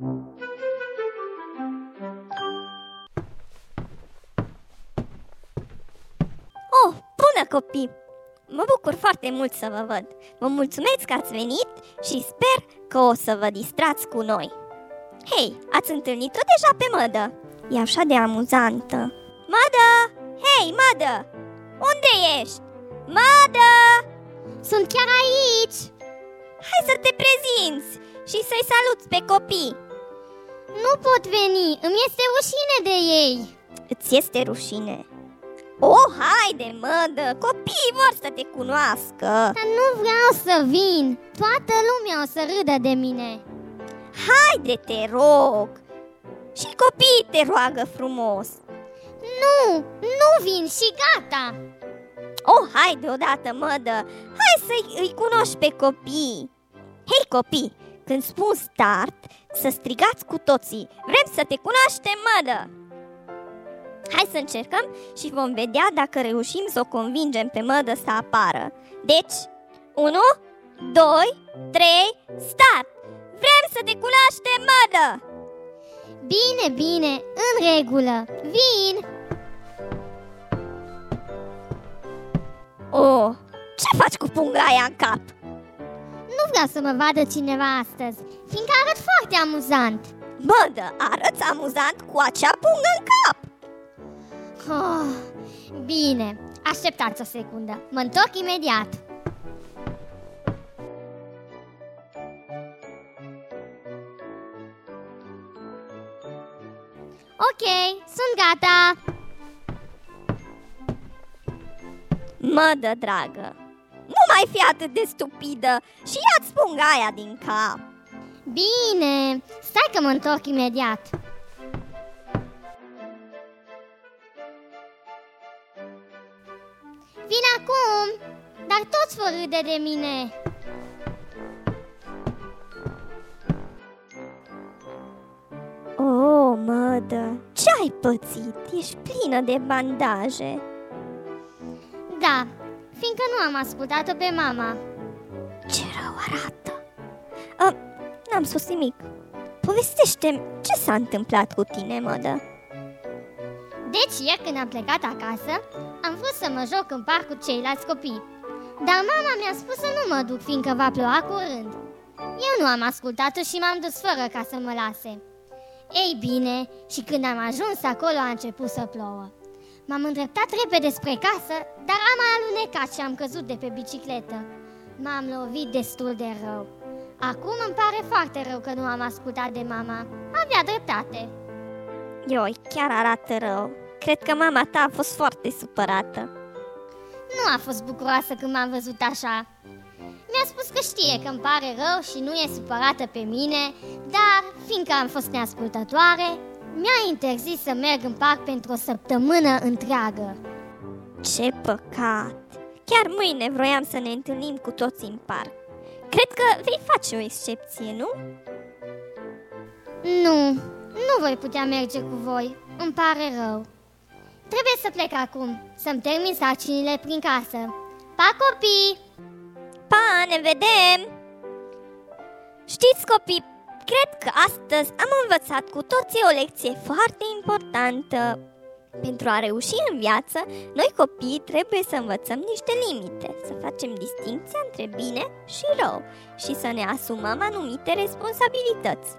Oh, bună copii! Mă bucur foarte mult să vă văd. Vă mulțumesc că ați venit și sper că o să vă distrați cu noi. Hei, ați întâlnit-o deja pe Mădă? E așa de amuzantă. Mădă! Hei, Mădă! Unde ești? Mădă! Sunt chiar aici! Hai să te prezinți și să-i saluți pe copii. Nu pot veni, îmi este rușine de ei. Îți este rușine? Oh, haide, mădă, copiii vor să te cunoască. Dar nu vreau să vin, toată lumea o să râdă de mine. Haide, te rog. Și copiii te roagă frumos. Nu, nu vin și gata. Oh, haide odată, mădă, hai să-i cunoști pe copii. Hei, copii, când spun start, să strigați cu toții Vrem să te cunoaștem, mădă Hai să încercăm și vom vedea dacă reușim să o convingem pe mădă să apară. Deci, 1, 2, 3, start! Vrem să te cunoaștem, mădă! Bine, bine, în regulă, vin! Oh, ce faci cu punga aia în cap? Nu vreau să mă vadă cineva astăzi, fiindcă arăt foarte amuzant Mădă, arăți amuzant cu acea pungă în cap Oh, bine, așteptați o secundă, mă întorc imediat. Ok, sunt gata. Mădă, dragă, nu mai fi atât de stupidă și ia-ți punga aia din cap. Bine, stai că mă întorc imediat. Vin acum, dar toți vor râde de mine. Oh, mădă, ce ai pățit? Ești plină de bandaje. Da, fiindcă nu am ascultat-o pe mama. Ce rău arată! A, n-am spus nimic. povestește ce s-a întâmplat cu tine, mădă. Deci, ieri când am plecat acasă, am vrut să mă joc în parc cu ceilalți copii. Dar mama mi-a spus să nu mă duc, fiindcă va ploua curând. Eu nu am ascultat-o și m-am dus fără ca să mă lase. Ei bine, și când am ajuns acolo a început să plouă. M-am îndreptat repede spre casă, dar am alunecat și am căzut de pe bicicletă. M-am lovit destul de rău. Acum îmi pare foarte rău că nu am ascultat de mama. Avea dreptate. Ioi, chiar arată rău. Cred că mama ta a fost foarte supărată. Nu a fost bucuroasă când m-am văzut așa. Mi-a spus că știe că îmi pare rău și nu e supărată pe mine, dar, fiindcă am fost neascultătoare, mi-a interzis să merg în parc pentru o săptămână întreagă. Ce păcat! Chiar mâine vroiam să ne întâlnim cu toți în parc. Cred că vei face o excepție, nu? Nu, nu voi putea merge cu voi. Îmi pare rău. Trebuie să plec acum, să-mi termin sarcinile prin casă. Pa, copii! Pa, ne vedem! Știți, copii, cred că astăzi am învățat cu toții o lecție foarte importantă. Pentru a reuși în viață, noi copii trebuie să învățăm niște limite, să facem distinția între bine și rău și să ne asumăm anumite responsabilități.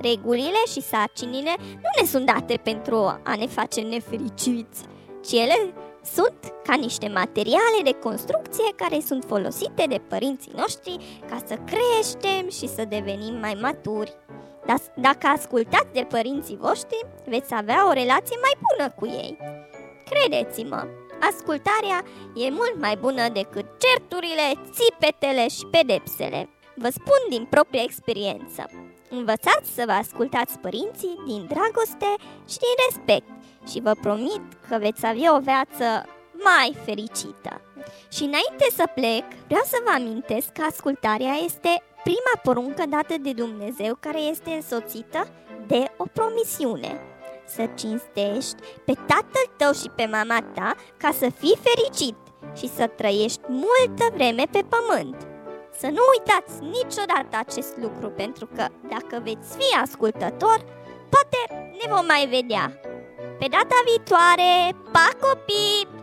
Regulile și sarcinile nu ne sunt date pentru a ne face nefericiți, ci ele sunt ca niște materiale de construcție care sunt folosite de părinții noștri ca să creștem și să devenim mai maturi. Dar dacă ascultați de părinții voștri, veți avea o relație mai bună cu ei. Credeți-mă, ascultarea e mult mai bună decât certurile, țipetele și pedepsele. Vă spun din propria experiență. Învățați să vă ascultați părinții din dragoste și din respect și vă promit că veți avea o viață mai fericită. Și înainte să plec, vreau să vă amintesc că ascultarea este prima poruncă dată de Dumnezeu care este însoțită de o promisiune. Să cinstești pe tatăl tău și pe mama ta ca să fii fericit și să trăiești multă vreme pe pământ. să nu uitați niciodată acest lucru, pentru că dacă veți fi ascultător, poate ne vom mai vedea. Pe data viitoare, pa copii!